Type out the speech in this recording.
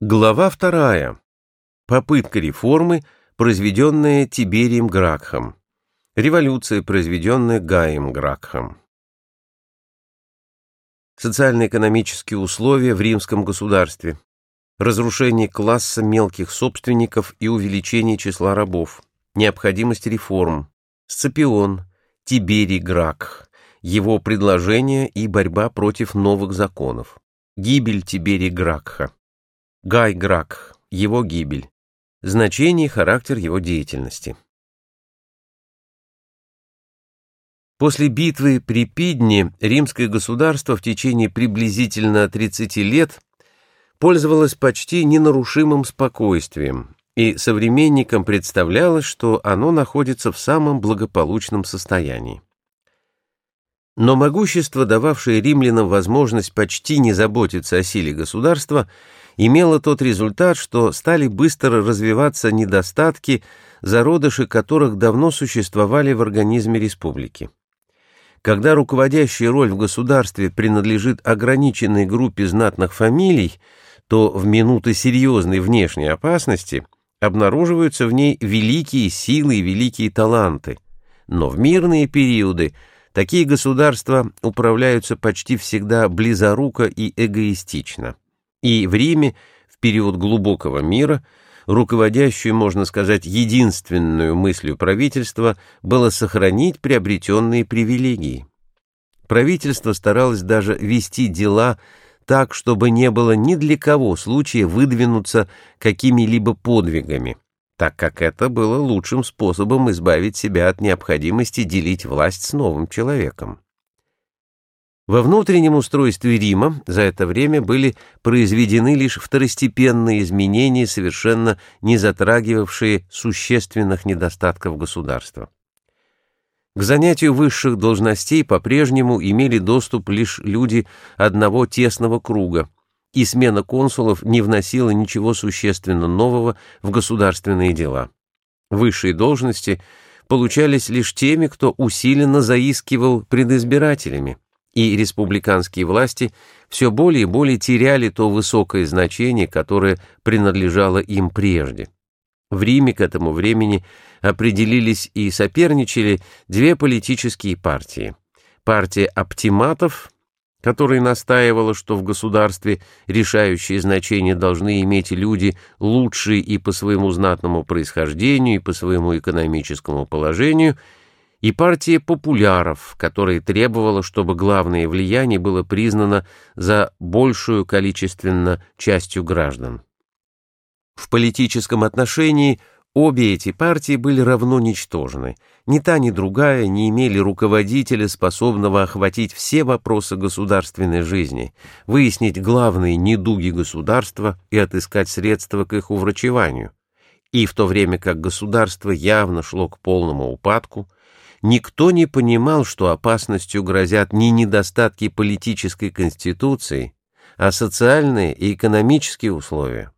Глава вторая. Попытка реформы, произведенная Тиберием Гракхом. Революция, произведенная Гаем Гракхом. Социально-экономические условия в римском государстве. Разрушение класса мелких собственников и увеличение числа рабов. Необходимость реформ. Сципион. Тиберий Гракх. Его предложения и борьба против новых законов. Гибель Тиберия Гракха. Гай Грак. Его гибель. Значение и характер его деятельности. После битвы при Пидне римское государство в течение приблизительно 30 лет пользовалось почти ненарушимым спокойствием, и современникам представлялось, что оно находится в самом благополучном состоянии. Но могущество, дававшее римлянам возможность почти не заботиться о силе государства, имело тот результат, что стали быстро развиваться недостатки, зародыши которых давно существовали в организме республики. Когда руководящая роль в государстве принадлежит ограниченной группе знатных фамилий, то в минуты серьезной внешней опасности обнаруживаются в ней великие силы и великие таланты. Но в мирные периоды – Такие государства управляются почти всегда близоруко и эгоистично. И в Риме, в период глубокого мира, руководящую, можно сказать, единственную мыслью правительства было сохранить приобретенные привилегии. Правительство старалось даже вести дела так, чтобы не было ни для кого случая выдвинуться какими-либо подвигами так как это было лучшим способом избавить себя от необходимости делить власть с новым человеком. Во внутреннем устройстве Рима за это время были произведены лишь второстепенные изменения, совершенно не затрагивавшие существенных недостатков государства. К занятию высших должностей по-прежнему имели доступ лишь люди одного тесного круга, и смена консулов не вносила ничего существенно нового в государственные дела. Высшие должности получались лишь теми, кто усиленно заискивал пред избирателями, и республиканские власти все более и более теряли то высокое значение, которое принадлежало им прежде. В Риме к этому времени определились и соперничали две политические партии. Партия оптиматов – которая настаивала, что в государстве решающее значение должны иметь люди лучшие и по своему знатному происхождению, и по своему экономическому положению, и партия популяров, которая требовала, чтобы главное влияние было признано за большую количественно частью граждан. В политическом отношении – Обе эти партии были равно ничтожны. Ни та, ни другая не имели руководителя, способного охватить все вопросы государственной жизни, выяснить главные недуги государства и отыскать средства к их уврачеванию. И в то время как государство явно шло к полному упадку, никто не понимал, что опасностью грозят не недостатки политической конституции, а социальные и экономические условия.